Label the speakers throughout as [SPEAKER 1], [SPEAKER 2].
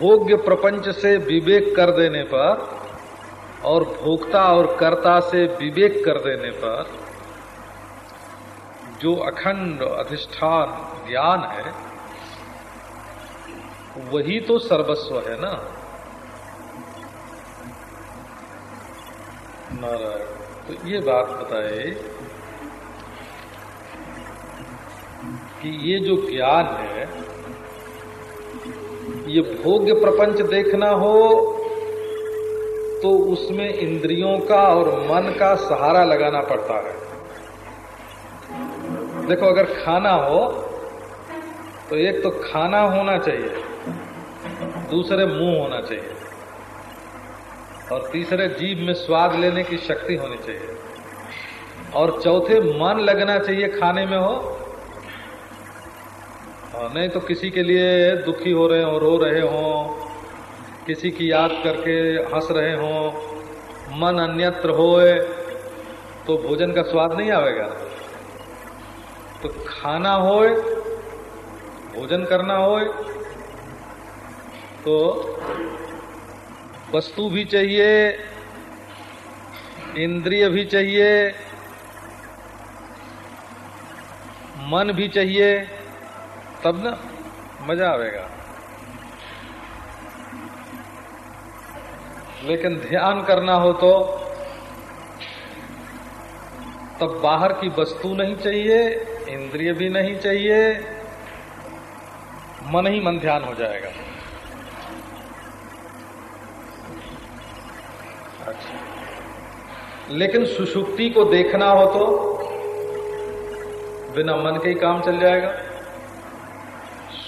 [SPEAKER 1] भोग्य प्रपंच से विवेक कर देने पर और भोक्ता और कर्ता से विवेक कर देने पर जो अखंड अधिष्ठान ज्ञान है, वही तो सर्वस्व है ना? नारायण तो ये बात बताए कि ये जो ज्ञान है ये भोग्य प्रपंच देखना हो तो उसमें इंद्रियों का और मन का सहारा लगाना पड़ता है। देखो, अगर खाना हो तो एक तो खाना होना चाहिए, दूसरे मुँह होना चाहिए, और तीसरे जीव में स्वाद लेने की शक्ति होनी चाहिए, और चौथे मन लगना चाहिए खाने में हो नहीं तो किसी के लिए दुखी हो रहे हो, रो रहे हो, किसी की याद करके हंस रहे हो, मन अन्यत्र होए तो भोजन का स्वाद नहीं आवेगा। तो खाना होए, भोजन करना होए तो वस्तु भी चाहिए, इंद्रिय भी चाहिए, मन भी चाहिए तब ना मज़ा आएगा लेकिन ध्यान करना हो तो तब बाहर की वस्तु नहीं चाहिए, इंद्रिय भी नहीं चाहिए, मन ही मन ध्यान हो जाएगा। अच्छा। लेकिन सुषुप्ति को देखना हो तो बिना मन के ही काम चल जाएगा।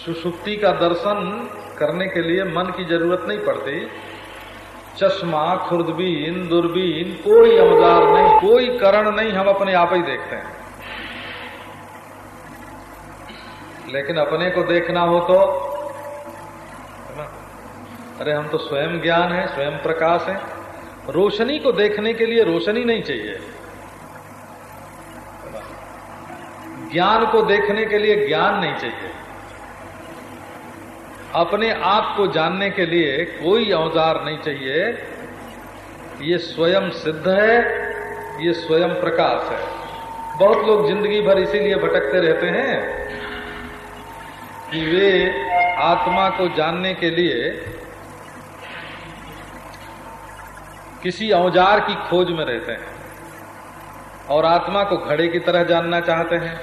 [SPEAKER 1] सुषुप्ति का दर्शन करने के लिए मन की ज़रूरत नहीं पड़ती। चश्मा, खुर्दबीन, दूरबीन, कोई औज़ार नहीं, कोई करण नहीं हम अपने आप ही देखते हैं। लेकिन अपने को देखना हो तो ना? अरे हम तो स्वयं ज्ञान है, स्वयं प्रकाश है। रोशनी को देखने के लिए रोशनी नहीं चाहिए। ज्ञान को देखने के लिए ज्ञान नहीं चाहिए। अपने आप को जानने के लिए कोई औज़ार नहीं चाहिए। ये स्वयं सिद्ध है, ये स्वयं प्रकाश है। बहुत लोग ज़िंदगी भर इसीलिए भटकते रहते हैं कि वे आत्मा को जानने के लिए किसी औज़ार की खोज में रहते हैं और आत्मा को घड़े की तरह जानना चाहते हैं।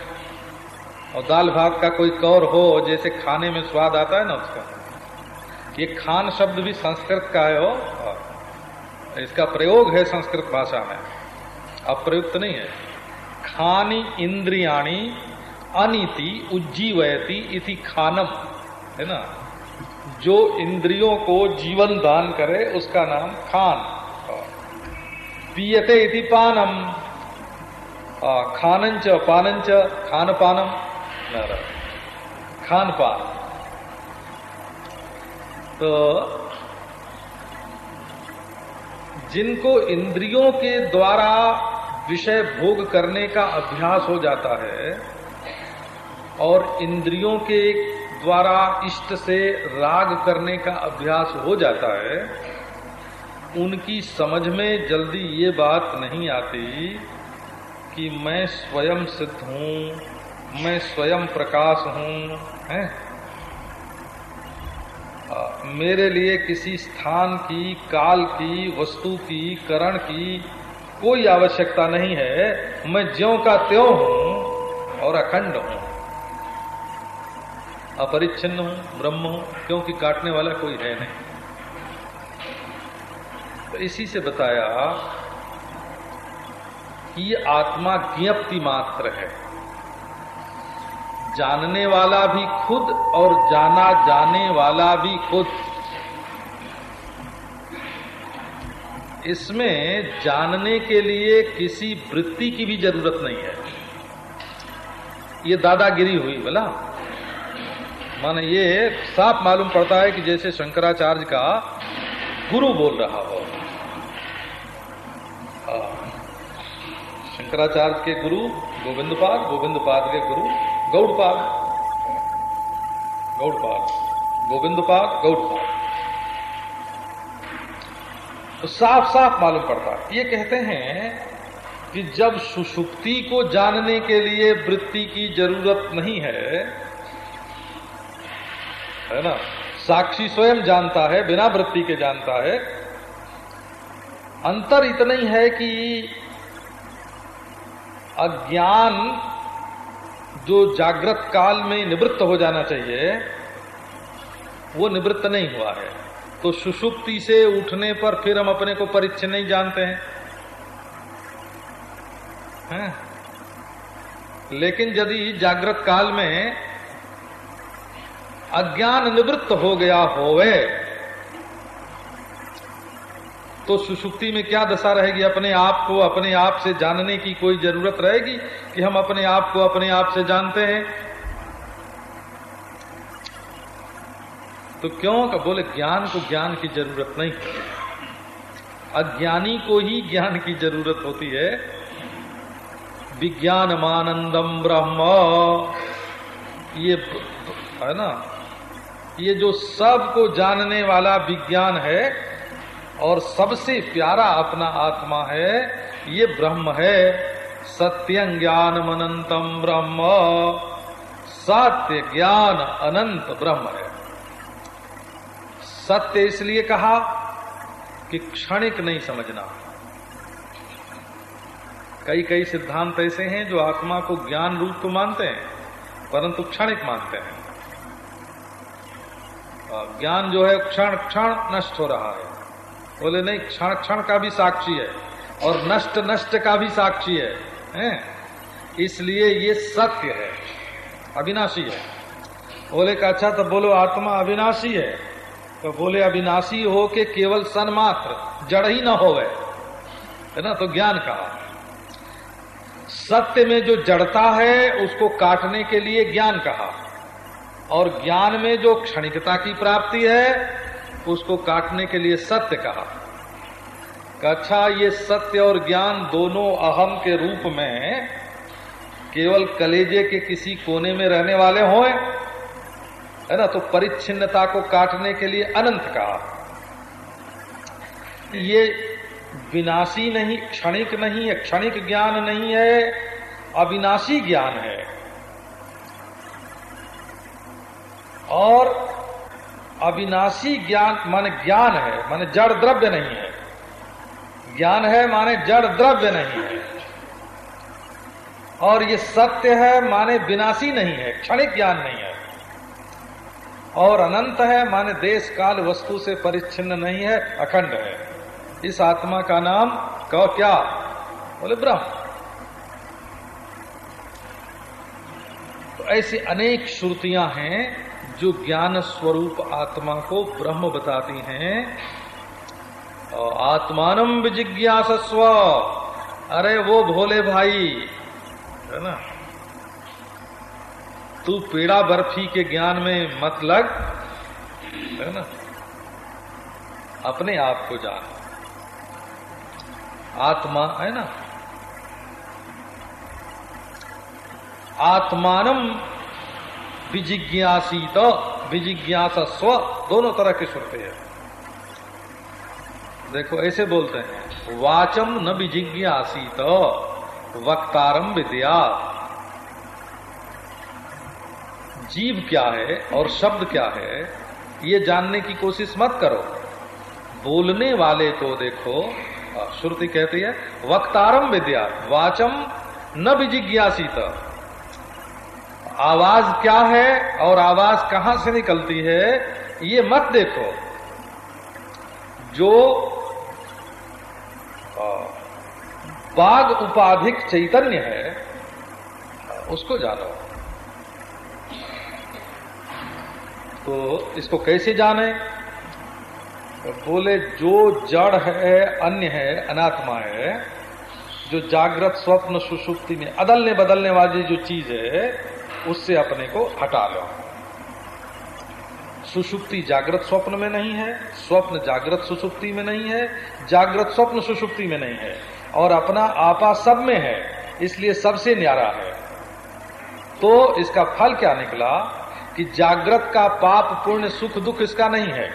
[SPEAKER 1] और दाल भात का कोई कौर हो, जैसे खाने में स्वाद आता है ना उसका। ये खान शब्द भी संस्कृत का है, हो। इसका प्रयोग है संस्कृत भाषा में। अप्रयुक्त नहीं है। खानी इंद्रियाणी अनिति उज्जीवयति इति खानम, है ना? जो इंद्रियों को जीवन दान करे, उसका नाम खान। पीयते इति पानम। खानंच पानंच खान पानम खान पान। तो जिनको इंद्रियों के द्वारा विषय भोग करने का अभ्यास हो जाता है, और इंद्रियों के द्वारा इष्ट से राग करने का अभ्यास हो जाता है, उनकी समझ में जल्दी ये बात नहीं आती कि मैं स्वयं सिद्ध हूँ। मैं स्वयं प्रकाश हूँ, है? मेरे लिए किसी स्थान की, काल की, वस्तु की, करण की कोई आवश्यकता नहीं है। मैं ज्यो का त्यों हूँ और अखंड हूँ। अपरिच्छिन्न हूँ, ब्रह्म हूँ, क्योंकि काटने वाला कोई है नहीं। तो इसी से बताया कि ये आत्मा ज्ञप्ति मात्र है। जानने वाला भी खुद और जाना जाने वाला भी खुद। इसमें जानने के लिए किसी वृत्ति की भी ज़रूरत नहीं है। ये दादागिरी हुई, बोला। माने ये साफ़ मालूम पड़ता है कि जैसे शंकराचार्य का गुरु बोल रहा हो। शंकराचार्य के गुरु गोविंद पाद गोविंद पाद के गुरु। गौड़पाद। गौड़पाद। गोविंदपाद, गौड़पाद। तो साफ़ साफ़ मालूम पड़ता है। ये कहते हैं कि जब सुषुप्ति को जानने के लिए वृत्ति की ज़रूरत नहीं है है ना? साक्षी स्वयं जानता है, बिना वृत्ति के जानता है। अंतर इतना ही है कि अज्ञान जो जागृत काल में निवृत्त हो जाना चाहिए, वो निवृत्त नहीं हुआ है तो सुषुप्ति से उठने पर फिर हम अपने को परिचय नहीं जानते हैं है? लेकिन यदि जागृत काल में अज्ञान निवृत्त हो गया होवे तो सुषुप्ति में क्या दशा रहेगी? अपने आप को अपने आप से जानने की कोई ज़रूरत रहेगी कि हम अपने आप को अपने आप से जानते हैं? तो क्यों? का बोले, ज्ञान को ज्ञान की ज़रूरत नहीं। अज्ञानी को ही ज्ञान की ज़रूरत होती है। विज्ञान मानंदम ब्रह्म। ये है ना? ये जो सबको जानने वाला विज्ञान है और सबसे प्यारा अपना आत्मा है, ये ब्रह्म है। सत्यं ज्ञान अनंतम ब्रह्म। सत्य ज्ञान अनंत ब्रह्म है। सत्य इसलिए कहा कि क्षणिक नहीं समझना। कई कई सिद्धांत ऐसे हैं जो आत्मा को ज्ञान रूप तो मानते हैं, परंतु क्षणिक मानते हैं। ज्ञान जो है क्षण क्षण नष्ट हो रहा है। बोले नहीं क्षण क्षण का भी साक्षी है और नष्ट नष्ट का भी साक्षी है, हैं? इसलिए ये सत्य है अविनाशी है। बोले का अच्छा तो बोलो आत्मा अविनाशी है। तो बोले अविनाशी हो के केवल सन्मात्र जड़ ही न हो है ना? तो ज्ञान कहा। सत्य में जो जड़ता है उसको काटने के लिए ज्ञान कहा। और ज्ञान में जो क्षणिकता की प्राप्ति है उसको काटने के लिए सत्य कहा। अच्छा ये सत्य और ज्ञान दोनों अहम के रूप में केवल कलेजे के किसी कोने में रहने वाले हों, है ना? तो परिच्छिन्नता को काटने के लिए अनंत कहा। ये विनाशी नहीं, क्षणिक नहीं है, क्षणिक ज्ञान नहीं है, अविनाशी ज्ञान है। और अविनाशी ज्ञान माने ज्ञान है, माने जड़ द्रव्य नहीं है। ज्ञान है माने जड़ द्रव्य नहीं है। और ये सत्य है माने विनाशी नहीं है, क्षणिक ज्ञान नहीं है। और अनंत है माने देश काल वस्तु से परिच्छिन्न नहीं है, अखंड है। इस आत्मा का नाम कहो क्या? बोले ब्रह्म। तो ऐसी अनेक श्रुतियाँ हैं जो ज्ञान स्वरूप आत्मा को ब्रह्म बताती हैं आत्मानम विजिज्ञासस्व। अरे वो भोले भाई, है ना? तू पेड़ा बर्फ़ी के ज्ञान में मत लग, है ना? अपने आप को जान। आत्मा, है ना? आत्मानम विजिज्ञासित विजिज्ञासा स्व दोनों तरह के सुनते हैं। देखो, ऐसे बोलते हैं, वाचम न विजिज्ञासित, वक्तारम विद्या। जीव क्या है और शब्द क्या है, ये जानने की कोशिश मत करो। बोलने वाले को देखो श्रुति कहती है, वक्तारम विद्या, वाचम न विजिज्ञासित। आवाज़ क्या है और आवाज़ कहाँ से निकलती है, ये मत देखो। जो बाघ उपाधिक चैतन्य है, उसको जानो। तो इसको कैसे जाने? तो बोले, जो जड़ है, अन्य है, अनात्मा है, जो जागृत स्वप्न सुसुप्ति में अदलने बदलने वाली जो चीज़ है उससे अपने को हटा लो। सुषुप्ति जागृत स्वप्न में नहीं है, स्वप्न जागृत सुषुप्ति में नहीं है, जागृत स्वप्न सुषुप्ति में नहीं है। और अपना आपा सब में है, इसलिए सबसे न्यारा है। तो इसका फल क्या निकला कि जागृत का पाप पुण्य सुख दुख इसका नहीं है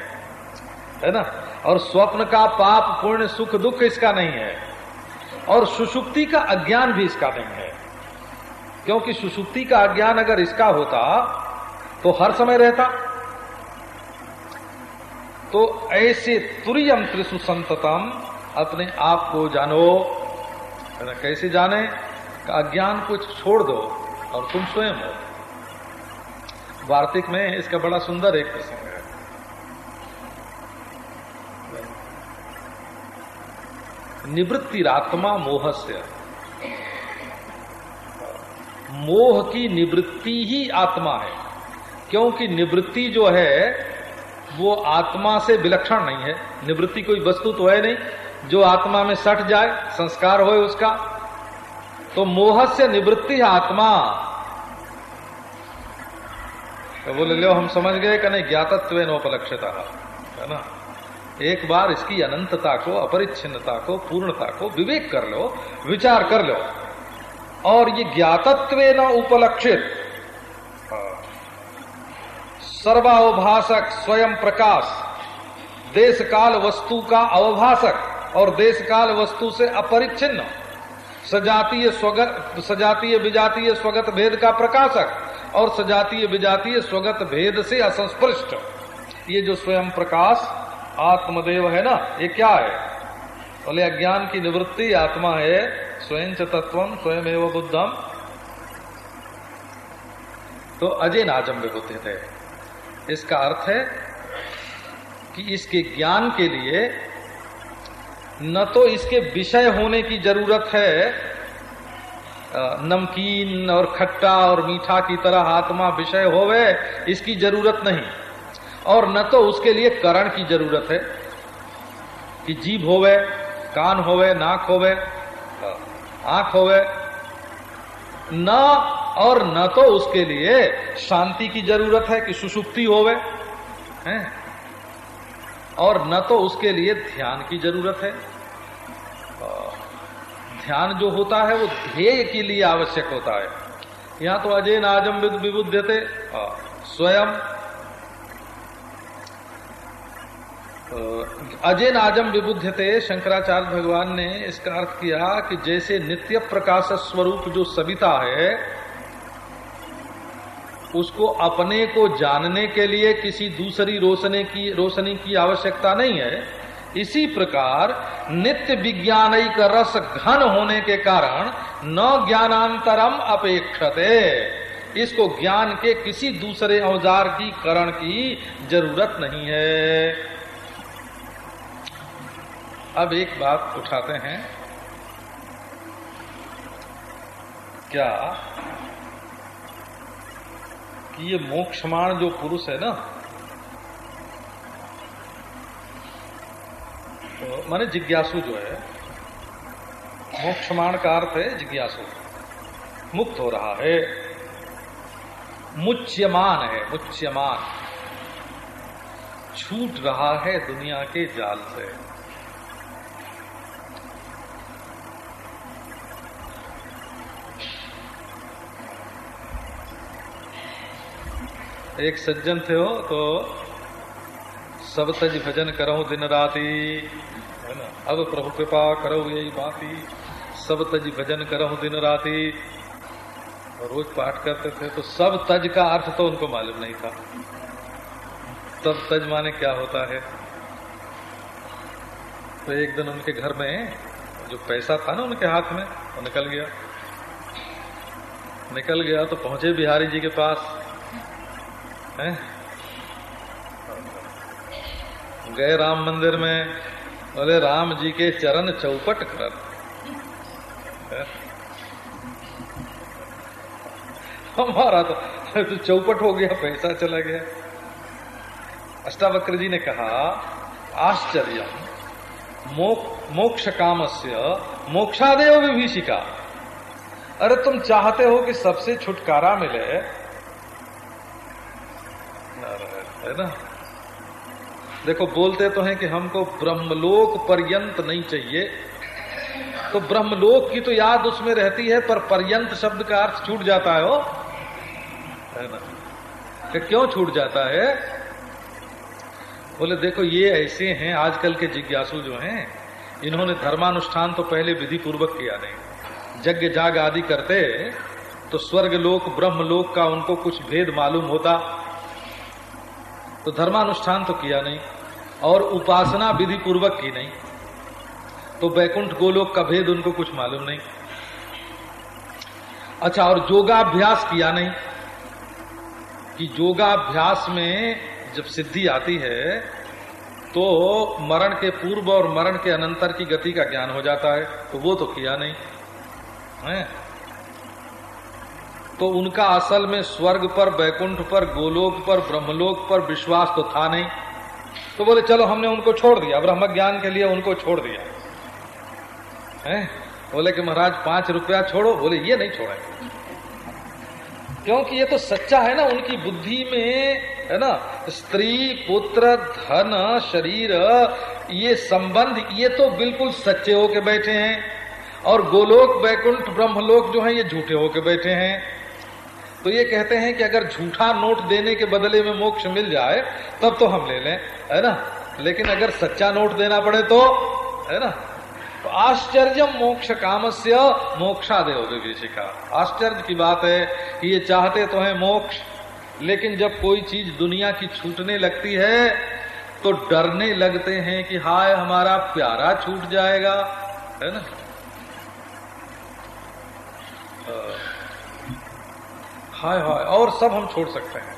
[SPEAKER 1] है ना? और स्वप्न का पाप पुण्य सुख दुख इसका नहीं है, और सुषुप्ति का अज्ञान भी इसका नहीं है। क्योंकि सुसुप्ति का अज्ञान अगर इसका होता तो हर समय रहता। तो ऐसे तुरियम त्रिशु संततम अपने आप को जानो। कैसे जाने? का अज्ञान को छोड़ दो और तुम स्वयं हो। वार्तिक में इसका बड़ा सुंदर एक प्रसंग है। निवृत्तिरात्मा मोहस्य। मोह की निवृत्ति ही आत्मा है। क्योंकि निवृत्ति जो है, वो आत्मा से विलक्षण नहीं है। निवृत्ति कोई वस्तु तो है नहीं। जो आत्मा में सट जाए, संस्कार होए उसका तो मोह से निवृत्ति है आत्मा। तो बोले, लो, हम समझ गए कि नहीं ज्ञातत्व नोपलक्षता है ना? एक बार इसकी अनंतता को, अपरिच्छिन्नता को, पूर्णता को विवेक कर लो, विचार कर लो। और ये ज्ञातत्व न उपलक्षित। सर्वावभाषक स्वयं प्रकाश देश काल वस्तु का अवभाषक और देश काल वस्तु से अपरिच्छिन्न, सजातीय स्वगत, सजातीय विजातीय स्वगत भेद का प्रकाशक और सजातीय विजातीय स्वगत भेद से असंस्पृष्ट। ये जो स्वयं प्रकाश, आत्मदेव है ना, ये क्या है? बोले अज्ञान की निवृत्ति आत्मा है स्वयं च स्वयं एवं बुद्धम तो अजय नाजम विबुद्धि थे इसका अर्थ है कि इसके ज्ञान के लिए न तो इसके विषय होने की ज़रूरत है नमकीन और खट्टा और मीठा की तरह आत्मा विषय होवे, इसकी ज़रूरत नहीं। और न तो उसके लिए करण की ज़रूरत है, कि जीभ होवे, कान होवे, नाक होवे। आँख होवे, न और न तो उसके लिए शांति की ज़रूरत है कि सुसुप्ति होवे, है? और न तो उसके लिए ध्यान की ज़रूरत है। ध्यान जो होता है वो ध्येय के लिए आवश्यक होता है। यहाँ तो अजय नाजम विबुद्ध थे स्वयं अजय नाजम विबुद्धते शंकराचार्य भगवान ने इसका अर्थ किया कि जैसे नित्य प्रकाश स्वरूप जो सविता है, उसको अपने को जानने के लिए किसी दूसरी रोशनी की रोशनी की आवश्यकता नहीं है। इसी प्रकार नित्य विज्ञान का रस घन होने के कारण न ज्ञानांतरम अपेक्षते। इसको ज्ञान के किसी दूसरे औज़ार की करण की ज़रूरत नहीं है। अब एक बात उठाते हैं। क्या? कि ये मोक्षमाण जो पुरुष है ना तो माने जिज्ञासु जो है, मोक्षमाण का अर्थ है जिज्ञासु। मुक्त हो रहा है। मुच्यमान है, मुच्यमान। छूट रहा है दुनिया के जाल से। एक सज्जन थे हो तो सब तज भजन करो दिन राती। है अब प्रभु कृपा करो यही बाती। सब तज भजन करो दिन राती। रोज पाठ करते थे तो सब तज का अर्थ तो उनको मालूम नहीं था। तब तज माने क्या होता है? तो एक दिन उनके घर में जो पैसा था ना उनके हाथ में वो निकल गया। निकल गया तो पहुँचे बिहारी जी के पास। गए राम मंदिर में बोले राम जी के चरण चौपट कर। हमारा तो, चौपट हो गया पैसा चला गया। अष्टावक्र जी ने कहा आश्चर्य। मोक्ष काम से मोक्षादेव विभीषिका। अरे तुम चाहते हो कि सबसे छुटकारा मिले है ना? देखो, बोलते तो हैं कि हमको ब्रह्मलोक पर्यंत नहीं चाहिए। तो ब्रह्मलोक की तो याद उसमें रहती है, पर पर्यंत शब्द का अर्थ छूट जाता है वो है ना? कि क्यों छूट जाता है? बोले, देखो, ये ऐसे हैं, आजकल के जिज्ञासु जो हैं, इन्होंने धर्मानुष्ठान तो पहले विधि पूर्वक किया नहीं। यज्ञ जाग आदि करते तो स्वर्ग लोक ब्रह्म लोक का उनको कुछ भेद मालूम होता तो धर्मानुष्ठान तो किया नहीं, और उपासना विधि पूर्वक की नहीं। तो बैकुंठ गोलोक का भेद उनको कुछ मालूम नहीं। अच्छा और योगाभ्यास किया नहीं? कि योगाभ्यास में जब सिद्धि आती है तो मरण के पूर्व और मरण के अनंतर की गति का ज्ञान हो जाता है तो वो तो किया नहीं। है? तो उनका असल में स्वर्ग पर बैकुंठ पर, गोलोक पर, ब्रह्मलोक पर विश्वास तो था नहीं। तो बोले, चलो, हमने उनको छोड़ दिया। ब्रह्म ज्ञान के लिए उनको छोड़ दिया। है? बोले कि, महाराज, पाँच रुपया छोड़ो। बोले, ये नहीं छोड़े क्योंकि ये तो सच्चा है ना, उनकी बुद्धि में, है ना, स्त्री, पुत्र, धन, शरीर, ये संबंध, ये तो बिल्कुल सच्चे होके बैठे हैं। और गोलोक बैकुंठ ब्रह्मलोक जो है, ये झूठे होके बैठे हैं। तो ये कहते हैं कि अगर झूठा नोट देने के बदले में मोक्ष मिल जाए, तब तो हम ले लें, है ना? लेकिन अगर सच्चा नोट देना पड़े तो है ना? तो आश्चर्य मोक्ष काम से मोक्षादेव विवेशिका आश्चर्य की बात है कि ये चाहते तो है मोक्ष, लेकिन जब कोई चीज़ दुनिया की छूटने लगती है तो डरने लगते हैं कि हाय, हमारा प्यारा छूट जाएगा, है ना? हाय हाय, और सब हम छोड़ सकते हैं।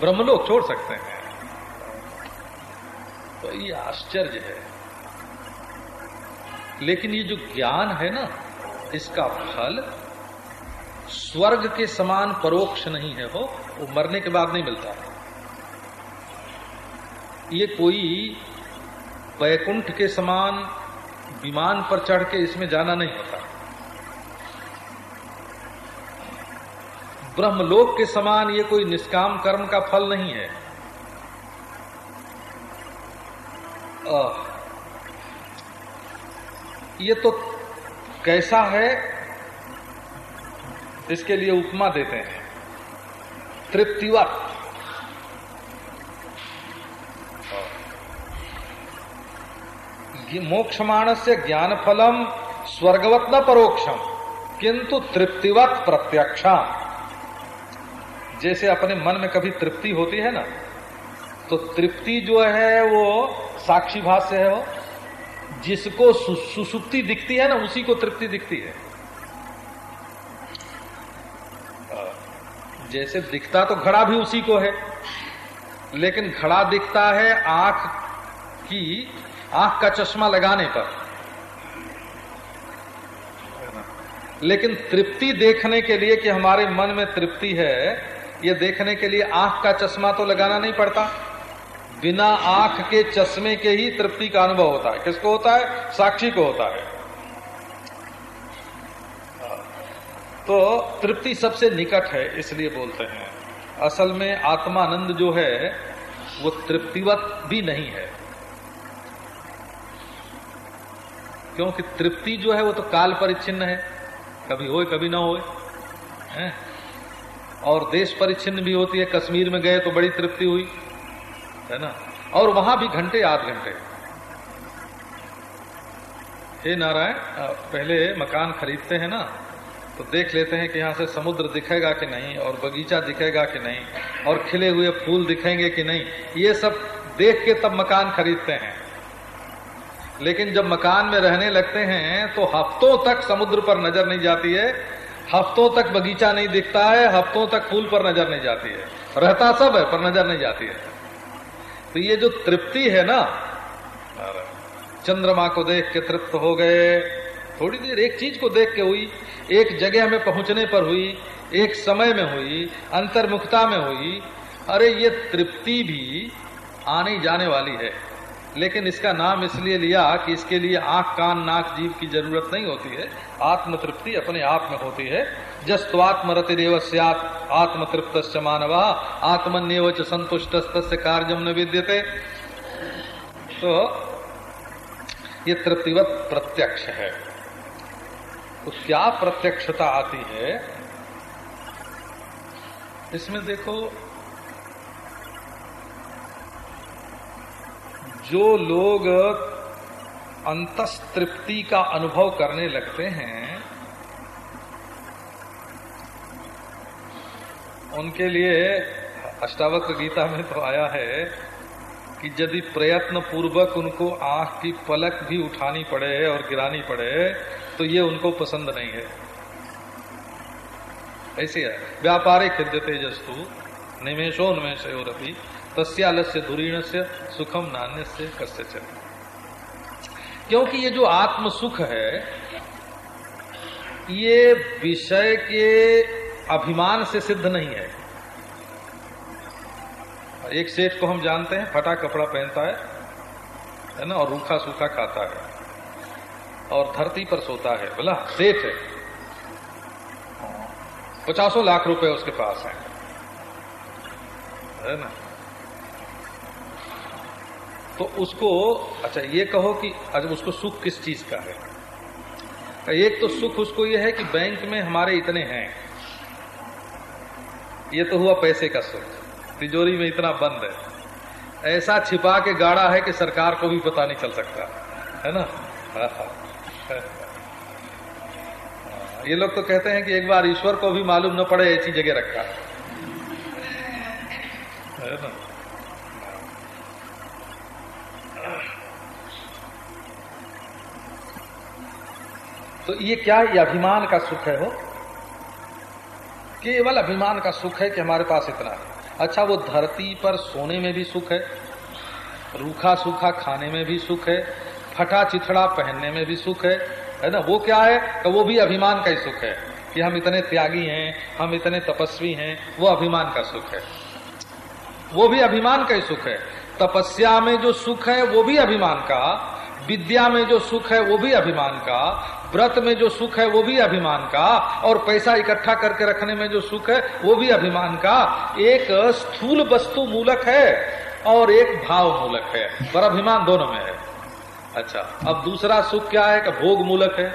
[SPEAKER 1] ब्रह्मलोक छोड़ सकते हैं। तो ये आश्चर्य है। लेकिन ये जो ज्ञान है ना, इसका फल स्वर्ग के समान परोक्ष नहीं है वो वो मरने के बाद नहीं मिलता। ये कोई वैकुंठ के समान विमान पर चढ़ के इसमें जाना नहीं होता। ब्रह्मलोक के समान ये कोई निष्काम कर्म का फल नहीं है। ये तो कैसा है? इसके लिए उपमा देते हैं। तृप्तिवत। मोक्षमाण से ज्ञान फलम स्वर्गवत न परोक्षम, किंतु तृप्तिवत प्रत्यक्षा जैसे अपने मन में कभी तृप्ति होती है ना तो तृप्ति जो है वो साक्षी भाष्य है वो। जिसको सुसुप्ति दिखती है ना, उसी को तृप्ति दिखती है। जैसे दिखता तो घड़ा भी उसी को है, लेकिन घड़ा दिखता है आँख की, आँख का चश्मा लगाने पर। लेकिन तृप्ति देखने के लिए कि हमारे मन में तृप्ति है ये देखने के लिए आँख का चश्मा तो लगाना नहीं पड़ता। बिना आँख के चश्मे के ही तृप्ति का अनुभव होता है। किसको होता है? साक्षी को होता है। तो तृप्ति सबसे निकट है, इसलिए बोलते हैं। असल में आत्मानंद जो है, वो तृप्तिवत भी नहीं है। क्योंकि तृप्ति जो है, वो तो काल परिच्छिन्न है। कभी होए, कभी ना होए। है? और देश परिच्छिन्न भी होती है, कश्मीर में गए तो बड़ी तृप्ति हुई, है ना? और वहाँ भी घंटे, आध घंटे। हे नारायण पहले मकान खरीदते हैं ना तो देख लेते हैं कि यहाँ से समुद्र दिखेगा कि नहीं, और बगीचा दिखेगा कि नहीं, और खिले हुए फूल दिखेंगे कि नहीं, ये सब देख के तब मकान खरीदते हैं। लेकिन जब मकान में रहने लगते हैं तो हफ्तों तक समुद्र पर नज़र नहीं जाती है हफ्तों तक बगीचा नहीं दिखता है, हफ्तों तक फूल पर नज़र नहीं जाती है। रहता सब है, पर नज़र नहीं जाती है। तो ये जो तृप्ति है ना, चंद्रमा को देख के तृप्त हो गए। थोड़ी देर एक चीज़ को देख के हुई, एक जगह में पहुँचने पर हुई, एक समय में हुई, अंतर्मुखता में हुई, अरे ये तृप्ति भी आने जाने वाली है। लेकिन इसका नाम इसलिए लिया कि इसके लिए आँख, कान, नाक जीव की ज़रूरत नहीं होती है। आत्म तृप्ति अपने आप में होती है। जस्वात्मरतिरेव सियात आत्म तृप्त मानवा आत्मन्यव संतुष्ट कार्यम न विद्यते। तो ये तृप्तिवत प्रत्यक्ष है। तो क्या प्रत्यक्षता आती है? इसमें देखो जो लोग अंतस तृप्ति का अनुभव करने लगते हैं, उनके लिए अष्टावक्र गीता में तो आया है कि यदि प्रयत्न पूर्वक उनको आँख की पलक भी उठानी पड़े और गिरानी पड़े तो ये उनको पसंद नहीं है। ऐसे है। व्यापारे खिद्य तेजस्तु निमेशोन्मेश अभी तस्यालस्य धुरीण से सुखम नान्य से कस्य चले क्योंकि ये जो आत्म सुख है, ये विषय के अभिमान से सिद्ध नहीं है। एक सेठ को हम जानते हैं, फटा कपड़ा पहनता है है ना, और रूखा सूखा खाता है, और धरती पर सोता है। बोला, सेठ है। पचासों लाख रुपए उसके पास हैं। है ना? तो उसको अच्छा ये कहो कि अच्छा उसको सुख किस चीज़ का है? एक तो सुख उसको ये है कि बैंक में हमारे इतने हैं। ये तो हुआ पैसे का सुख। तिजोरी में इतना बंद है। ऐसा छिपा के गाड़ा है कि सरकार को भी पता नहीं चल सकता। है ना। ये लोग तो कहते हैं कि एक बार ईश्वर को भी मालूम न पड़े ऐसी जगह रखा। है ना? तो ये क्या ये अभिमान का सुख है हो केवल अभिमान का सुख है कि हमारे पास इतना है। अच्छा वो धरती पर सोने में भी सुख है, रूखा सूखा खाने में भी सुख है, फटा चिथड़ा पहनने में भी सुख है है ना? वो क्या है? तो वो भी अभिमान का ही सुख है कि हम इतने त्यागी हैं, हम इतने तपस्वी हैं, वो अभिमान का सुख है। वो भी अभिमान का ही सुख है। तपस्या में जो सुख है, वो भी अभिमान का, विद्या में जो सुख है, वो भी अभिमान का व्रत में जो सुख है, वो भी अभिमान का, और पैसा इकट्ठा करके रखने में जो सुख है, वो भी अभिमान का। एक स्थूल वस्तु मूलक है, और एक भाव मूलक है। पर अभिमान दोनों में है। अच्छा अब दूसरा सुख क्या है कि भोग मूलक है?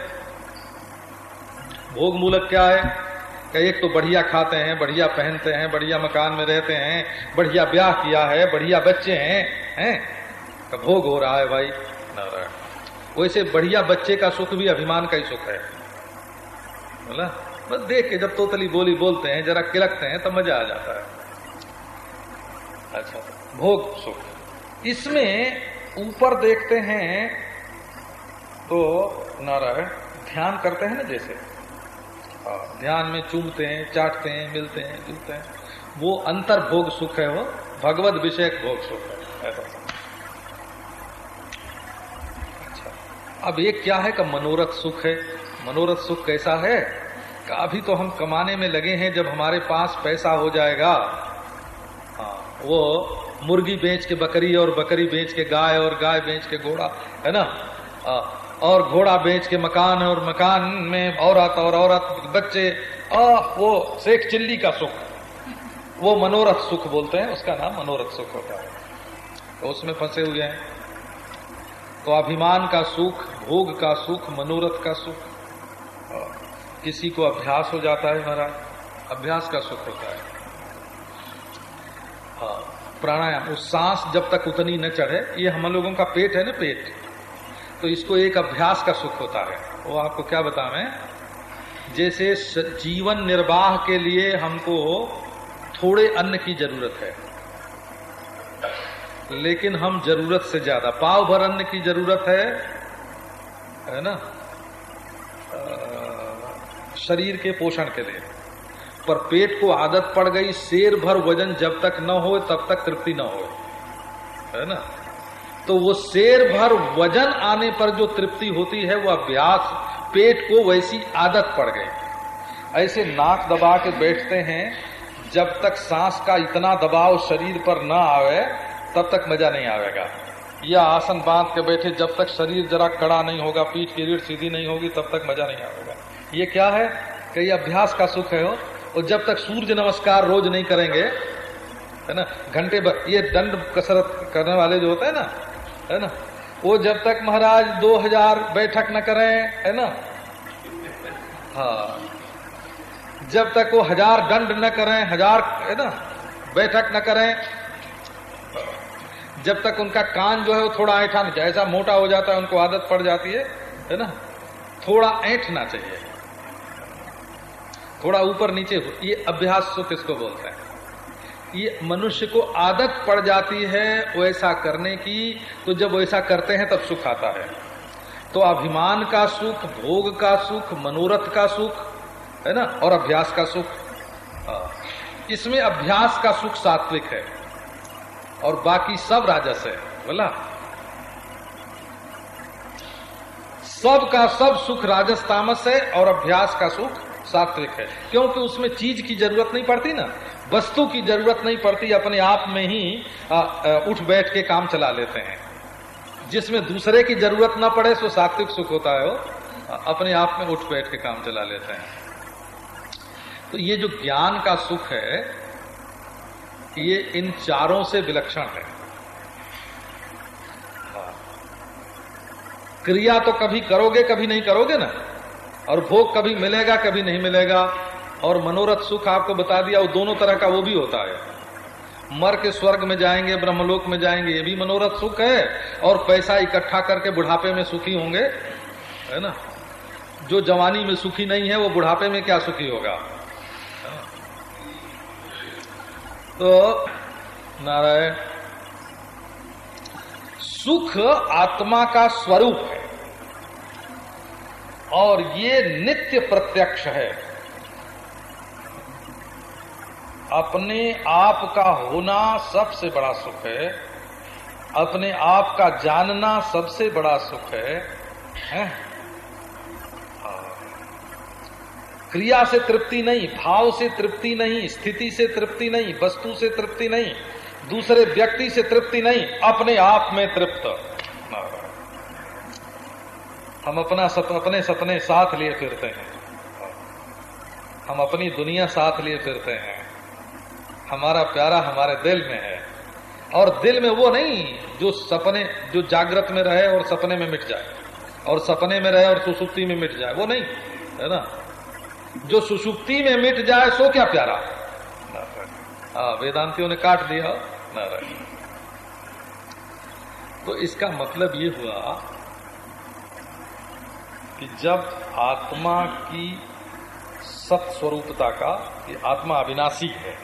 [SPEAKER 1] भोग मूलक क्या है? कि एक तो बढ़िया खाते हैं, बढ़िया पहनते हैं, बढ़िया मकान में रहते हैं, बढ़िया ब्याह किया है, बढ़िया बच्चे हैं हैं? तो भोग हो रहा है भाई, नारायण। वैसे बढ़िया बच्चे का सुख भी अभिमान का ही सुख है। बोला बस देख के जब तोतली बोली बोलते हैं, जरा किलकते हैं, तब मज़ा आ जाता है। अच्छा भोग सुख। इसमें ऊपर देखते हैं तो नारायण, ध्यान करते हैं ना जैसे? ध्यान में चूमते हैं, चाटते हैं, मिलते हैं, जुलते हैं। वो अंतर भोग सुख है वो, भगवत विषय भोग सुख है। ऐसा। अब एक क्या है का मनोरथ सुख है? मनोरथ सुख कैसा है? का अभी तो हम कमाने में लगे हैं जब हमारे पास पैसा हो जाएगा। हाँ वो मुर्गी बेच के बकरी और बकरी बेच के गाय और गाय बेच के घोड़ा है ना? आ, और घोड़ा बेच के मकान और मकान में औरत और औरत बच्चे आ, वो शेख चिल्ली का सुख। वो मनोरथ सुख बोलते हैं उसका नाम मनोरथ सुख होता है। तो उसमें फंसे हुए हैं। तो अभिमान का सुख, भोग का सुख, मनोरथ का सुख। किसी को अभ्यास हो जाता है महाराज, अभ्यास का सुख होता है। हाँ प्राणायाम, उस सांस जब तक उतनी न चढ़े, ये हम लोगों का पेट है ना पेट। तो इसको एक अभ्यास का सुख होता है। वो आपको क्या बता बतावें जैसे जीवन निर्वाह के लिए हमको थोड़े अन्न की ज़रूरत है। लेकिन हम ज़रूरत से ज़्यादा, पाव भर अन्न की ज़रूरत है है ना? शरीर के पोषण के लिए। पर पेट को आदत पड़ गई, शेर भर वज़न जब तक न हो तब तक तृप्ति न हो है ना? तो वो शेर भर वज़न आने पर जो तृप्ति होती है, वो अभ्यास, पेट को वैसी आदत पड़ गई। ऐसे नाक दबा के बैठते हैं, जब तक सांस का इतना दबाव शरीर पर न आवे तब तक मज़ा नहीं आवेगा या आसन बाँध के बैठे जब तक शरीर जरा कड़ा नहीं होगा, पीठ की रीढ़ सीधी नहीं होगी, तब तक मज़ा नहीं आएगा। ये क्या है कि अभ्यास का सुख है हो? और जब तक सूर्य नमस्कार रोज नहीं करेंगे, है ना, घंटे ये दंड कसरत करने वाले जो होते हैं ना, है ना, वो जब तक महाराज दो हज़ार बैठक न करें, है ना हाँ जब तक वो हज़ार दंड न करें, हज़ार, है ना, बैठक न करें जब तक उनका कान जो है वो थोड़ा ऐठा नहीं जैसा मोटा हो जाता है, उनको आदत पड़ जाती है है ना? थोड़ा ऐठना चाहिए। थोड़ा ऊपर नीचे ये अभ्यास सुख इसको बोलते हैं। ये मनुष्य को आदत पड़ जाती है वैसा करने की तो जब वैसा करते हैं, तब सुख आता है। तो अभिमान का सुख, भोग का सुख, मनोरथ का सुख, है ना? और अभ्यास का सुख। हाँ। इसमें अभ्यास का सुख सात्विक है। और बाकी सब राजस है। बोला? सब का सब सुख राजस तामस है और अभ्यास का सुख सात्विक है। क्योंकि उसमें चीज़ की ज़रूरत नहीं पड़ती ना वस्तु की ज़रूरत नहीं पड़ती अपने आप में ही आ, आ, उठ बैठ के काम चला लेते हैं। जिसमें दूसरे की ज़रूरत ना पड़े सो सात्विक सुख होता है वो अपने आप में उठ बैठ के काम चला लेते हैं। तो ये जो ज्ञान का सुख है ये इन चारों से विलक्षण है। हाँ। क्रिया तो कभी करोगे, कभी नहीं करोगे ना? और भोग कभी मिलेगा, कभी नहीं मिलेगा? और मनोरथ सुख आपको बता दिया, वो दोनों तरह का वो भी होता है। मर के स्वर्ग में जाएँगे, ब्रह्मलोक में जाएँगे, ये भी मनोरथ सुख है। और पैसा इकट्ठा करके बुढ़ापे में सुखी होंगे, है ना? जो जवानी में सुखी नहीं है, वो बुढ़ापे में क्या सुखी होगा? तो नारायण सुख आत्मा का स्वरूप है और ये नित्य प्रत्यक्ष है अपने आप का होना सबसे बड़ा सुख है अपने आप का जानना सबसे बड़ा सुख है, है? क्रिया से तृप्ति नहीं भाव से तृप्ति नहीं स्थिति से तृप्ति नहीं वस्तु से तृप्ति नहीं दूसरे व्यक्ति से तृप्ति नहीं अपने आप में तृप्त। हम अपना सप, अपने सपने साथ लिए फिरते हैं। हम अपनी दुनिया साथ लिए फिरते हैं। हमारा प्यारा हमारे दिल में है। और दिल में वो नहीं जो सपने जो जागृत में रहे और सपने में मिट जाए। और सपने में रहे और सुसुप्ति में मिट जाए वो नहीं है ना? जो सुसुप्ति में मिट जाए सो क्या प्यारा? हाँ वेदांतियों ने काट दिया। नारायण। तो इसका मतलब ये हुआ कि जब आत्मा की सत्स्वरूपता का कि आत्मा अविनाशी है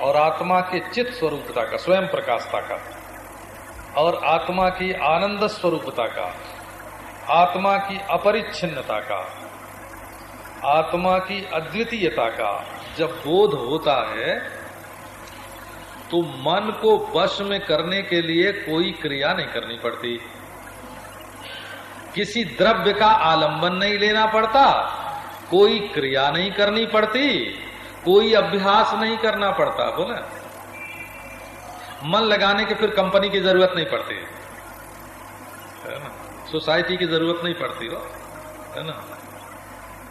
[SPEAKER 1] और आत्मा के चित्त स्वरूपता का स्वयं प्रकाशता का और आत्मा की आनंद स्वरूपता का आत्मा की अपरिच्छिन्नता का आत्मा की अद्वितीयता का जब बोध होता है तो मन को वश में करने के लिए कोई क्रिया नहीं करनी पड़ती। किसी द्रव्य का आलंबन नहीं लेना पड़ता, कोई क्रिया नहीं करनी पड़ती, कोई अभ्यास नहीं करना पड़ता, बोले। मन लगाने के फिर कंपनी की ज़रूरत नहीं पड़ती। है ना? सोसाइटी की ज़रूरत नहीं पड़ती, हो? है ना?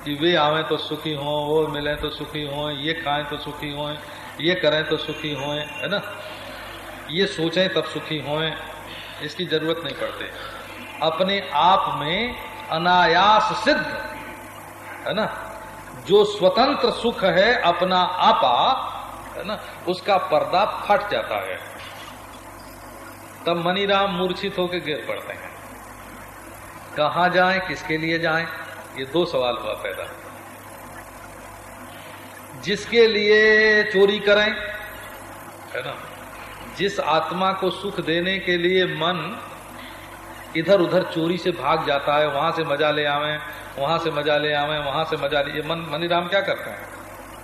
[SPEAKER 1] कि वे आवे तो सुखी हो, वो मिले तो सुखी हो, ये खाएँ तो सुखी हो, ये करें तो सुखी हो, है ना? ये सोचें तब सुखी हो, इसकी ज़रूरत नहीं पड़ती। अपने आप में अनायास सिद्ध, है ना? जो स्वतंत्र सुख है अपना आपा, है ना? उसका पर्दा फट जाता है। तब मनीराम मूर्छित होकर गिर पड़ते हैं। कहा जाएँ, किसके लिए जाएँ? ये दो सवाल हुआ पैदा जिसके लिए चोरी करें है ना? जिस आत्मा को सुख देने के लिए मन इधर उधर चोरी से भाग जाता है वहाँ से मज़ा ले आवे वहाँ से मज़ा ले आवे वहाँ से मज़ा ले मन मनीराम क्या करते हैं?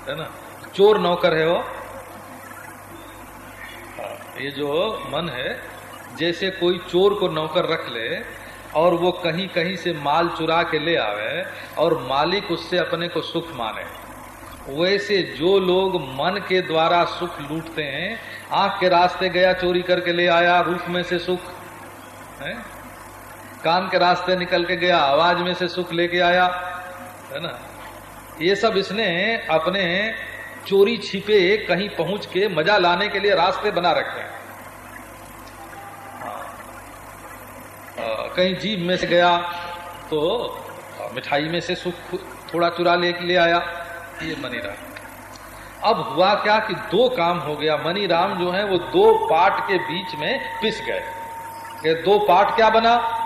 [SPEAKER 1] है ना? चोर नौकर है वो। हाँ, ये जो मन है जैसे कोई चोर को नौकर रख ले और वो कहीं कहीं से माल चुरा के ले आवे और मालिक उससे अपने को सुख माने। वैसे जो लोग मन के द्वारा सुख लूटते हैं, आँख के रास्ते गया चोरी करके ले आया रूप में से सुख, है? कान के रास्ते निकल के गया, आवाज़ में से सुख लेके आया, है ना? ये सब इसने अपने चोरी छिपे कहीं पहुँच के मज़ा लाने के लिए रास्ते बना रखे हैं। कहीं जीभ में से गया तो मिठाई में से सुख थोड़ा चुरा ले ले आया। ये बनी रहा अब हुआ क्या कि दो काम हो गया। मनी राम जो है, वो दो पार्ट के बीच में पिस गए। दो पार्ट क्या बना?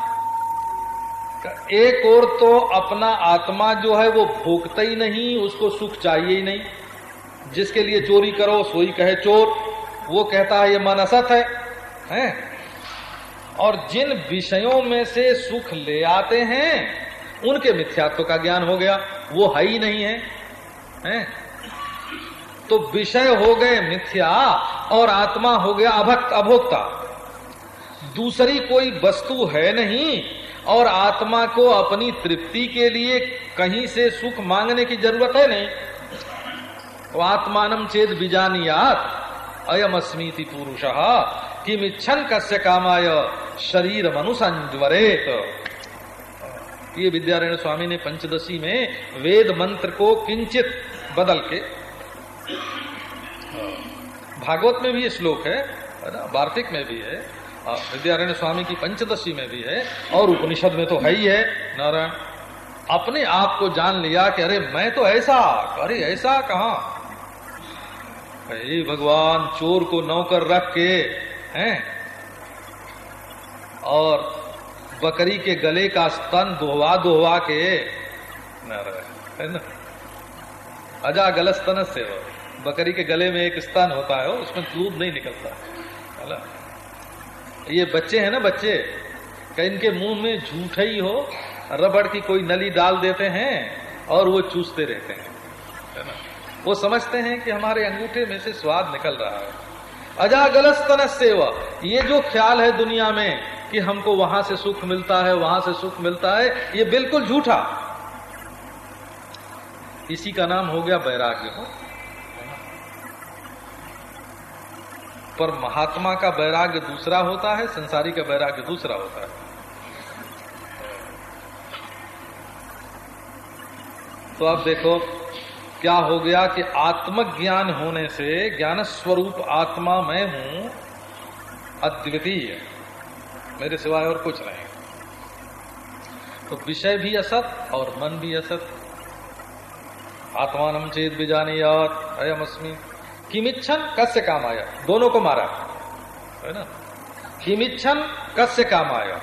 [SPEAKER 1] एक और तो अपना आत्मा जो है, वो भोगता ही नहीं, उसको सुख चाहिए ही नहीं। जिसके लिए चोरी करो, सोई कहे चोर। वो कहता है, ये मन असत है। हैं? और जिन विषयों में से सुख ले आते हैं, उनके मिथ्यात्व का ज्ञान हो गया। वो है ही नहीं है। हैं? तो विषय हो गए मिथ्या और आत्मा हो गया अभक्त, अभोक्ता। दूसरी कोई वस्तु है नहीं और आत्मा को अपनी तृप्ति के लिए कहीं से सुख मांगने की ज़रूरत है नहीं। तो आत्मान चेत बीजानियात अयम अस्मीति पुरुष। किम इच्छन कस्य कामाय शरीर मनुसंजवरेत ये विद्यारायण स्वामी ने पंचदशी में वेद मंत्र को किंचित बदल के, भागवत में भी श्लोक है वार्तिक में भी है विद्यारायण स्वामी की पंचदशी में भी है, और उपनिषद में तो है ही है। नारायण, अपने आप को जान लिया कि अरे मैं तो ऐसा, अरे ऐसा कहा? भगवान, चोर को नौकर रख के हैं। और बकरी के गले का स्तन दोहवा दोहवा के है ना? अजा गल स्तन से हो। बकरी के गले में एक स्तन होता है, उसमें दूध नहीं निकलता, है ये बच्चे हैं ना बच्चे, क्या इनके मुँह में झूठ ही हो? रबड़ की कोई नली डाल देते हैं और वो चूसते रहते हैं, है ना? वो समझते हैं कि हमारे अंगूठे में से स्वाद निकल रहा है। अजा गलस्तन सेवा ये जो ख्याल है दुनिया में कि हमको वहाँ से सुख मिलता है, वहाँ से सुख मिलता है, ये बिल्कुल झूठा। इसी का नाम हो गया वैराग्य हो। पर महात्मा का वैराग्य दूसरा होता है, संसारी का वैराग्य दूसरा होता है। तो आप देखो क्या हो गया कि आत्मज्ञान होने से ज्ञान स्वरूप आत्मा मैं हूँ? अद्वितीय। मेरे सिवाय और कुछ नहीं। तो विषय भी असत और मन भी असत। आत्मान चेत बिजानी और अयम अस्मी किमिच्छन कस्य काम आया दोनों को मारा। है ना? किमिच्छन कस्य काम आया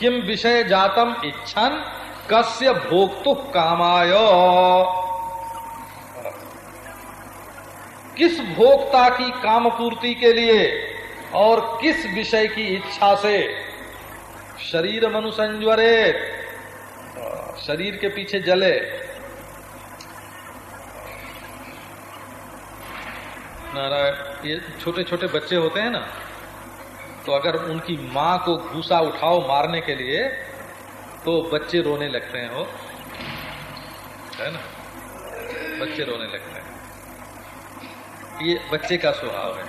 [SPEAKER 1] किम विषय जातम इच्छन कस्य भोक्तु कामाय? किस भोक्ता की काम पूर्ति के लिए और किस विषय की इच्छा से? शरीर मनुसंजरे शरीर के पीछे जले। नारायण, ये छोटे छोटे बच्चे होते हैं ना तो अगर उनकी माँ को घूसा उठाओ मारने के लिए तो बच्चे रोने लगते हैं वो है ना? बच्चे रोने लगते हैं। ये बच्चे का स्वभाव है।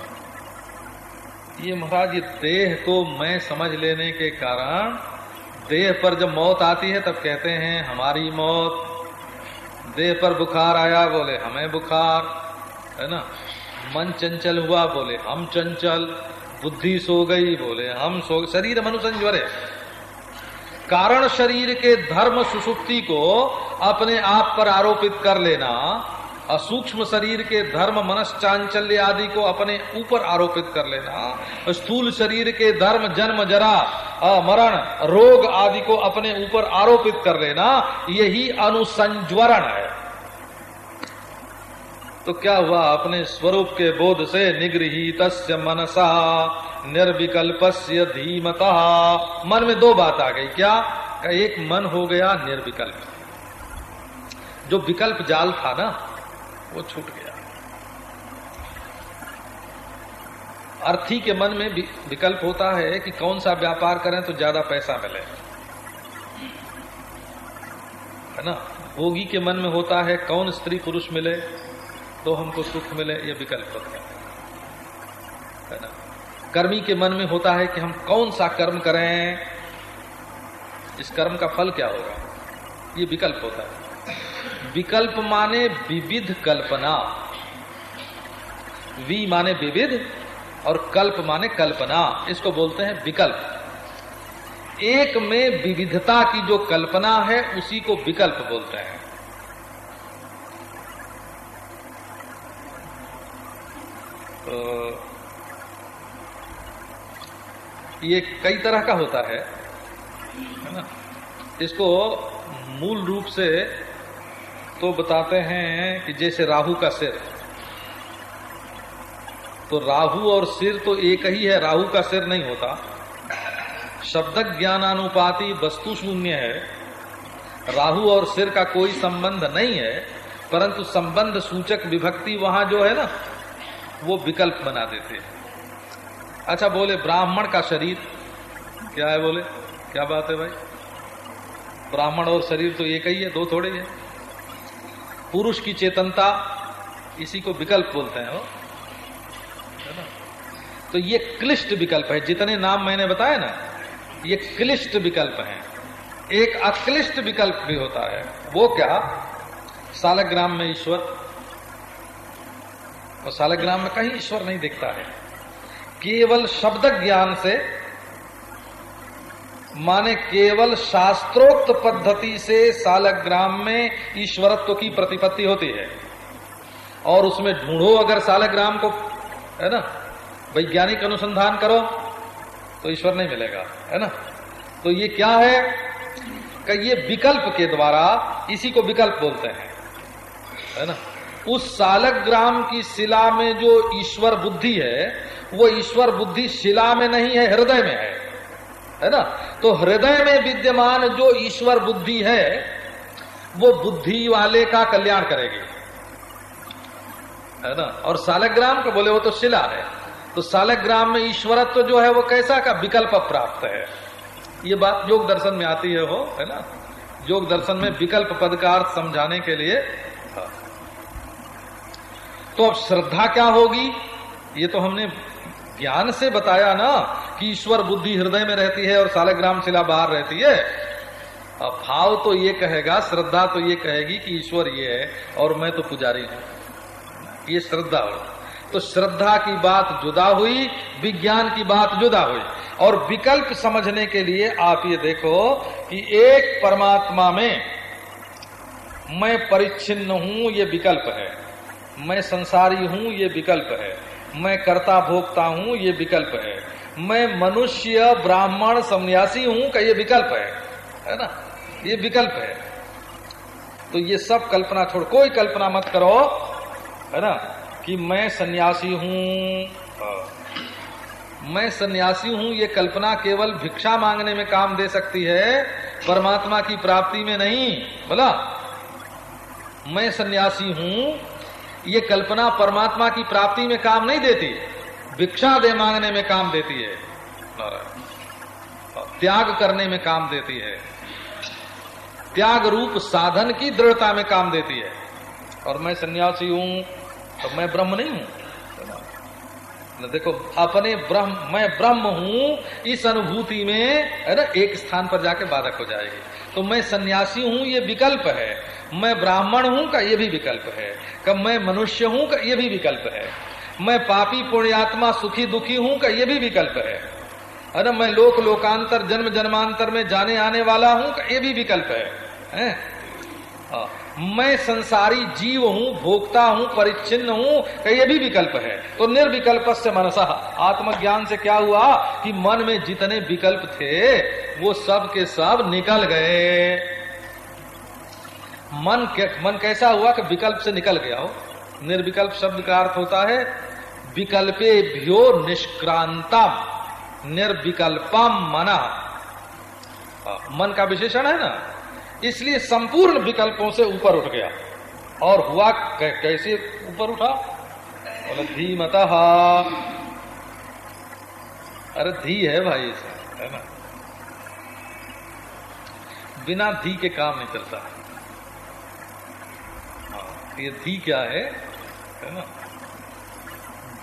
[SPEAKER 1] ये महाराज, ये देह को मैं समझ लेने के कारण देह पर जब मौत आती है, तब कहते हैं, हमारी मौत। देह पर बुखार आया, बोले, हमें बुखार। है ना? मन चंचल हुआ, बोले, हम चंचल। बुद्धि सो गई, बोले, हम सो शरीर मनुसंजरे कारण शरीर के धर्म सुसुप्ति को अपने आप पर आरोपित कर लेना सूक्ष्म शरीर के धर्म मनस चांचल्य आदि को अपने ऊपर आरोपित कर लेना। स्थूल शरीर के धर्म, जन्म, जरा मरण रोग आदि को अपने ऊपर आरोपित कर लेना, यही अनुसंज्वरण है। तो क्या हुआ? अपने स्वरूप के बोध से निगृहित मनसा निर्विकल्प धीमता। मन में दो बात आ गई, क्या? एक मन हो गया निर्विकल्प। जो विकल्प जाल था ना वो छूट गया। अर्थी के मन में विकल्प होता है कि कौन सा व्यापार करें तो ज़्यादा पैसा मिले। है ना? भोगी के मन में होता है कौन स्त्री पुरुष मिले तो हमको सुख मिले, ये विकल्प होता है ना? कर्मी के मन में होता है कि हम कौन सा कर्म करें, इस कर्म का फल क्या होगा? ये विकल्प होता है। विकल्प माने विविध कल्पना। वी माने विविध और कल्प माने कल्पना। इसको बोलते हैं विकल्प। एक में विविधता की जो कल्पना है, उसी को विकल्प बोलते हैं। तो ये कई तरह का होता है है ना? इसको मूल रूप से तो बताते हैं कि जैसे राहु का सिर। तो राहु और सिर तो एक ही है, राहु का सिर नहीं होता। शब्द ज्ञानानुपाति वस्तु शून्य है। राहु और सिर का कोई संबंध नहीं है, परंतु संबंध सूचक विभक्ति वहाँ जो है ना, वो विकल्प बना देते हैं। अच्छा बोले ब्राह्मण का शरीर। क्या है बोले? क्या बात है भाई? ब्राह्मण और शरीर तो एक ही है, दो थोड़े ही है। पुरुष की चेतनता, इसी को विकल्प बोलते हैं वो। है ना? तो ये क्लिष्ट विकल्प है। जितने नाम मैंने बताया ना, ये क्लिष्ट विकल्प है। एक अक्लिष्ट विकल्प भी होता है। वो क्या? सालग्राम में ईश्वर। और सालग्राम में कहीं ईश्वर नहीं दिखता है। केवल शब्द ज्ञान से माने केवल शास्त्रोक्त पद्धति से सालग्राम में ईश्वरत्व की प्रतिपत्ति होती है। और उसमें ढूंढो अगर सालग्राम को, है ना? वैज्ञानिक अनुसंधान करो तो ईश्वर नहीं मिलेगा, है ना? तो ये क्या है? कि ये विकल्प के द्वारा इसी को विकल्प बोलते हैं, है ना? उस सालग्राम की शिला में जो ईश्वर बुद्धि है, वो ईश्वर बुद्धि शिला में नहीं है, हृदय में है। है ना? तो हृदय में विद्यमान जो ईश्वर बुद्धि है, वो बुद्धि वाले का कल्याण करेगी। है ना? और सालग्राम को बोले वो तो शिला है। तो सालग्राम में ईश्वरत्व जो है वो कैसा का? विकल्प प्राप्त है। ये बात योग दर्शन में आती है वो, है ना? योग दर्शन में विकल्प पद का अर्थ समझाने के लिए। तो अब श्रद्धा क्या होगी? ये तो हमने ज्ञान से बताया ना कि ईश्वर बुद्धि हृदय में रहती है और सालग्राम शिला बाहर रहती है। अब भाव तो ये कहेगा, श्रद्धा तो ये कहेगी कि ईश्वर ये है और मैं तो पुजारी हूँ। ये श्रद्धा हो। तो श्रद्धा की बात जुदा हुई, विज्ञान की बात जुदा हुई। और विकल्प समझने के लिए आप ये देखो कि एक परमात्मा में मैं परिच्छिन्न हूँ, ये विकल्प है। मैं संसारी हूँ, ये विकल्प है। मैं कर्ता भोगता हूँ, ये विकल्प है। मैं मनुष्य, ब्राह्मण, सन्यासी हूँ का ये विकल्प है। है ना? ये विकल्प है। तो ये सब कल्पना छोड़, कोई कल्पना मत करो, है ना? कि मैं सन्यासी हूँ। मैं सन्यासी हूँ, ये कल्पना केवल भिक्षा मांगने में काम दे सकती है, परमात्मा की प्राप्ति में नहीं। बोला? मैं सन्यासी हूँ ये कल्पना परमात्मा की प्राप्ति में काम नहीं देती, भिक्षा दे मांगने में काम देती है। त्याग करने में काम देती है। त्याग रूप साधन की दृढ़ता में काम देती है। और मैं सन्यासी हूँ तो मैं ब्रह्म नहीं हूँ। देखो, अपने ब्रह्म, मैं ब्रह्म हूँ, इस अनुभूति में, है ना, एक स्थान पर जाके बाधक हो जाएगी। तो मैं सन्यासी हूँ, ये विकल्प है। मैं ब्राह्मण हूँ का ये भी विकल्प है कब मैं मनुष्य हूँ का ये भी विकल्प है मैं पापी पुण्यात्मा सुखी दुखी हूँ का ये भी विकल्प है अरे मैं लोक लोकांतर जन्म जन्मांतर में जाने आने वाला हूँ का ये भी विकल्प है, है? हाँ। मैं संसारी जीव हूँ भोक्ता हूँ परिच्छिन्न हूँ का ये भी विकल्प है तो निर्विकल्प से मनसा आत्मज्ञान से क्या हुआ कि मन में जितने विकल्प थे वो सब के सब निकल गए मन के मन कैसा हुआ कि विकल्प से निकल गया हो? निर्विकल्प शब्द का अर्थ होता है विकल्पे भ्यो निष्क्रांतम निर्विकल्पम मना। मन का विशेषण है ना? इसलिए संपूर्ण विकल्पों से ऊपर उठ गया। और हुआ कैसे ऊपर उठा? बोले धीमत। अरे धी है भाई है ना? बिना धी के काम नहीं चलता। हाँ, ये धी क्या है? है ना?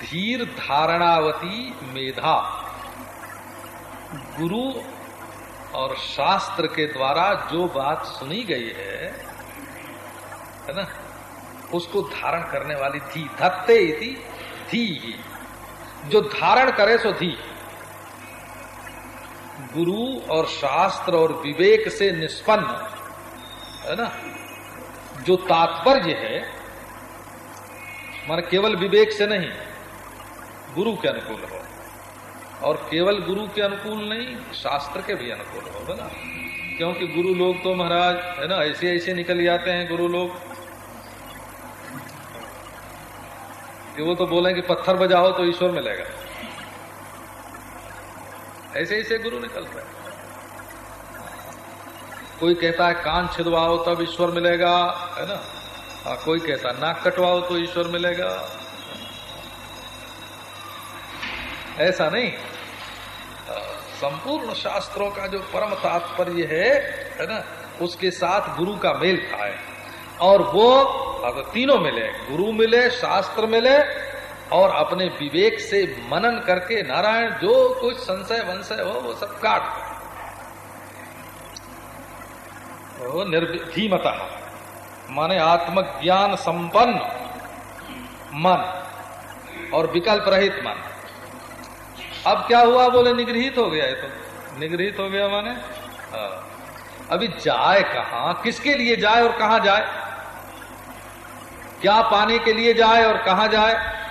[SPEAKER 1] धीर धारणावती मेधा। गुरु और शास्त्र के द्वारा जो बात सुनी गई है है ना? उसको धारण करने वाली थी धत्ते थी थी ही। जो धारण करे सो थी गुरु और शास्त्र और विवेक से निष्पन्न, है ना? जो तात्पर्य है, मान केवल विवेक से नहीं, गुरु के अनुकूल हो। और केवल गुरु के अनुकूल नहीं, शास्त्र के भी अनुकूल हो बोला क्योंकि गुरु लोग तो महाराज, है ना, ऐसे ऐसे निकल जाते हैं गुरु लोग। कि वो तो बोले कि पत्थर बजाओ तो ईश्वर मिलेगा। ऐसे ऐसे गुरु निकलते हैं। कोई कहता है, कान छिदवाओ तब ईश्वर मिलेगा, है ना? हाँ कोई कहता है, नाक कटवाओ तो ईश्वर मिलेगा। ऐसा नहीं। संपूर्ण शास्त्रों का जो परम तात्पर्य है है ना, उसके साथ गुरु का मेल खाए। और वो तीनों मिले, गुरु मिले, शास्त्र मिले, और अपने विवेक से मनन करके नारायण, जो कुछ संशय वंशय हो, वो सब काट निर्धीमता माने आत्मज्ञान संपन्न। मन और विकल्प रहित मन। अब क्या हुआ? बोले, निगृहित हो गया है तो। निगृहित हो गया माने? हाँ। अभी जाए कहा? किसके लिए जाए और कहा जाए? क्या पाने के लिए जाए और कहा जाए?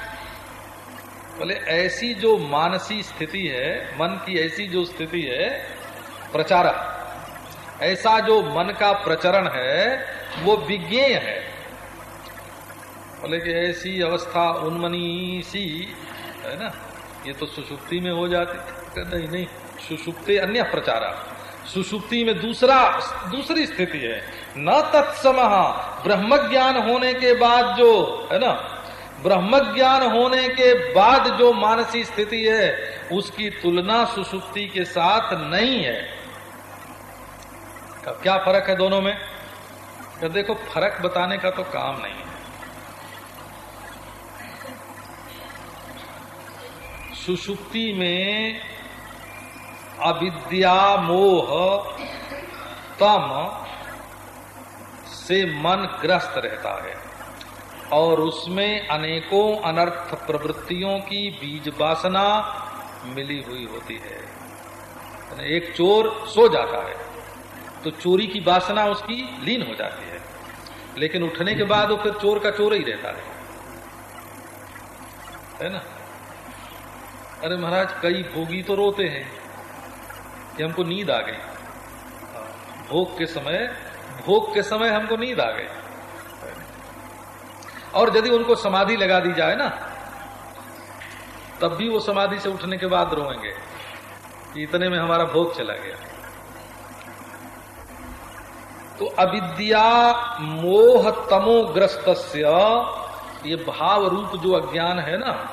[SPEAKER 1] बोले, ऐसी जो मानसी स्थिति है, मन की ऐसी जो स्थिति है, प्रचारक। ऐसा जो मन का प्रचरण है, वो विज्ञेय है। बोले कि ऐसी अवस्था उन्मनी सी, है ना? ये तो सुसुप्ति में हो जाती। नहीं नहीं, सुषुप्ति अन्य प्रचारा। सुसुप्ति में दूसरा, दूसरी स्थिति है। न तत्सम ब्रह्म ज्ञान होने के बाद जो, है ना? ब्रह्म ज्ञान होने के बाद जो मानसी स्थिति है, उसकी तुलना सुसुप्ति के साथ नहीं है। क्या फ़र्क है दोनों में? तो देखो, फ़र्क बताने का तो काम नहीं है। सुषुप्ति में अविद्या मोह तम से मन ग्रस्त रहता है और उसमें अनेकों अनर्थ प्रवृत्तियों की बीज वासना मिली हुई होती है। एक चोर सो जाता है। तो चोरी की वासना उसकी लीन हो जाती है। लेकिन उठने के बाद वो फिर चोर का चोर ही रहता है। है ना? अरे महाराज, कई भोगी तो रोते हैं कि हमको नींद आ गई। भोग के समय, भोग के समय हमको नींद आ गई। और यदि उनको समाधि लगा दी जाए ना, तब भी वो समाधि से उठने के बाद रोएँगे कि इतने में हमारा भोग चला गया। तो अविद्या मोह तमोग्रस्त ये भाव रूप जो अज्ञान है ना,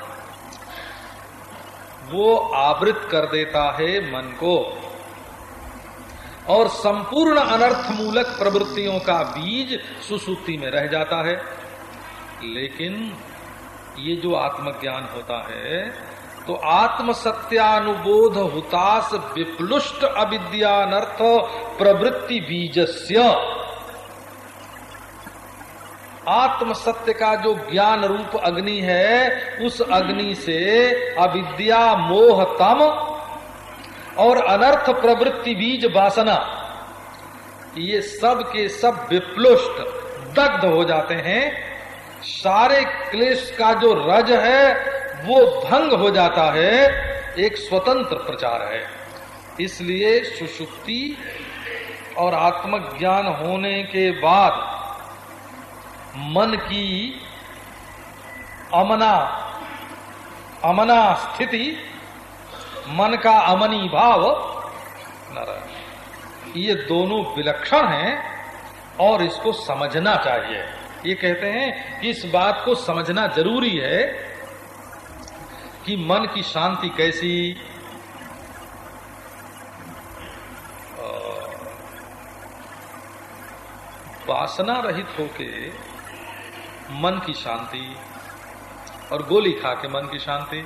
[SPEAKER 1] वो आवृत कर देता है मन को। और संपूर्ण अनर्थ मूलक प्रवृत्तियों का बीज सुसूति में रह जाता है। लेकिन ये जो आत्मज्ञान होता है तो आत्म सत्यानुबोध हुतास विप्लुष्ट अविद्यानर्थ प्रवृत्ति बीजस्य। आत्म सत्य का जो ज्ञान रूप अग्नि है, उस अग्नि से अविद्या, मोह, तम और अनर्थ प्रवृत्ति बीज वासना ये सब के सब विप्लुष्ट, दग्ध हो जाते हैं। सारे क्लेश का जो रज है वो भंग हो जाता है, एक स्वतंत्र प्रचार है। इसलिए सुषुप्ति और आत्मज्ञान होने के बाद मन की अमना अमना स्थिति, मन का अमनी भाव ये दोनों विलक्षण हैं और इसको समझना चाहिए। ये कहते हैं कि इस बात को समझना ज़रूरी है कि मन की शांति कैसी? वासना रहित होके मन की शांति और गोली खा के मन की शांति।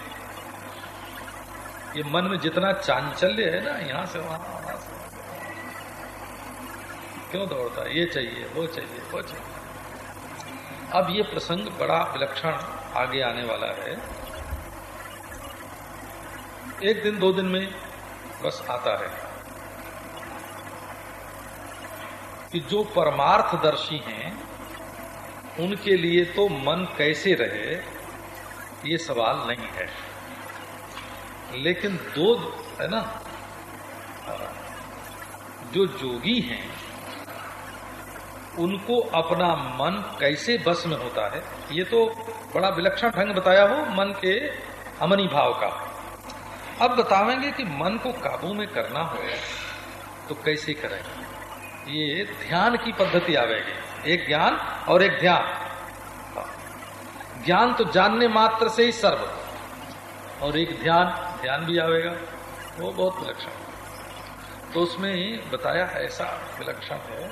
[SPEAKER 1] ये मन में जितना चांचल्य है ना, यहाँ से वहाँ वहाँ से क्यों दौड़ता है? ये चाहिए, वो चाहिए वो चाहिए। अब ये प्रसंग बड़ा विलक्षण आगे आने वाला है। एक दिन, दो दिन में बस आता है कि जो परमार्थदर्शी हैं, उनके लिए तो मन कैसे रहे, ये सवाल नहीं है। लेकिन दो, है ना? जो जोगी हैं, उनको अपना मन कैसे बस में होता है, ये तो बड़ा विलक्षण ढंग बताया हो, मन के अमनी भाव का। अब बतावेंगे कि मन को काबू में करना हो तो कैसे करें? ये ध्यान की पद्धति आवेगी। एक ज्ञान और एक ध्यान। ज्ञान तो जानने मात्र से ही सर्व। और एक ध्यान ध्यान भी आवेगा। वो बहुत विलक्षण। तो उसमें बताया ऐसा विलक्षण है